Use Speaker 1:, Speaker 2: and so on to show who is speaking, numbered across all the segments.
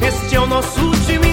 Speaker 1: Este é o nosso time.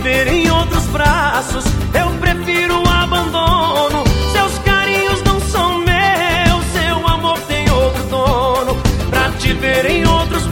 Speaker 1: Te ver em outros braços, eu prefiro o abandono. Seus carinhos não são meus, seu amor tem outro dono. Pra te ver em outros